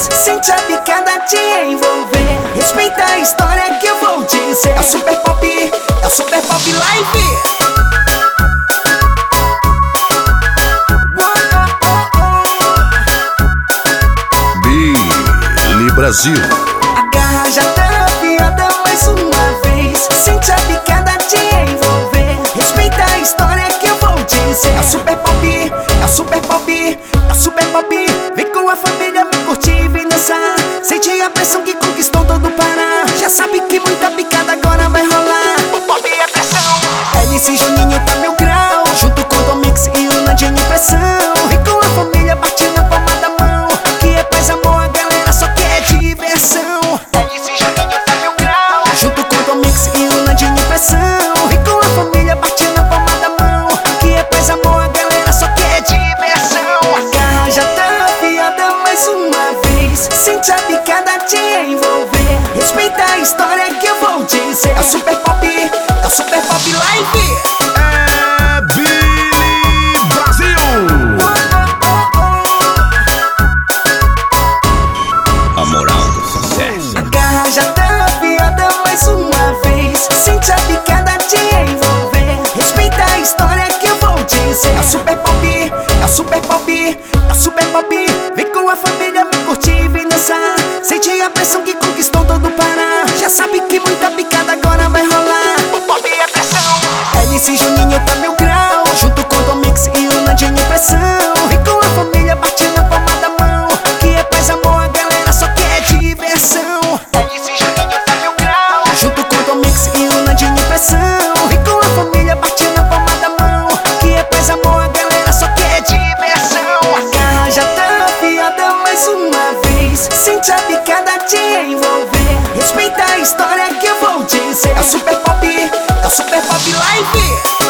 Sente a picada te envolver. Respeita a história que eu vou dizer. É o Super Pop, é o Super Pop Live. Brasil. A garra já tá afiada mais uma vez. Sente a picada te envolver. Respeita a história que eu vou dizer. É o Super Pop, é o Super Pop, é o Super Pop. Vem com a família e dançar. Sente a pressão que conquistou todo o Pará. Já sabe que muita picada agora vai rolar. O Pop é pressão. LC Juninho tá mil grau. Junto com o Domix e o Nandinho pressão. Vem com a família batendo na palma da mão. Aqui é paz, amor, a galera só quer diversão. LC Juninho tá mil grau. Junto com o Domix e o Nandinho pressão. Vem com a família É o Super Pop, é o Super Pop Live. É Billy Brasil. A moral do sucesso. A garra já tá afiada mais uma vez. Sente a picada te envolver. Respeita a história que eu vou dizer. É o Super Pop, é o Super Pop, é o Super Pop. Vem com a família me curtir e vem dançar. Sente a pressão que conquistou todo o Pará. Já sabe que LC Juninho tá mil grau. Junto com o Domix e o Nandinho pressão. Vem com a família batendo na palma da mão. Que é paz, amor, a galera só quer diversão. LC Juninho tá mil grau. Junto com o Domix e o Nandinho pressão. Vem com a família batendo na palma da mão. Que é paz, amor, a galera só quer diversão. A garra já tá afiada mais uma vez. Sente a picada te envolver. Respeita a história que eu vou dizer. É Super Super Pop Live.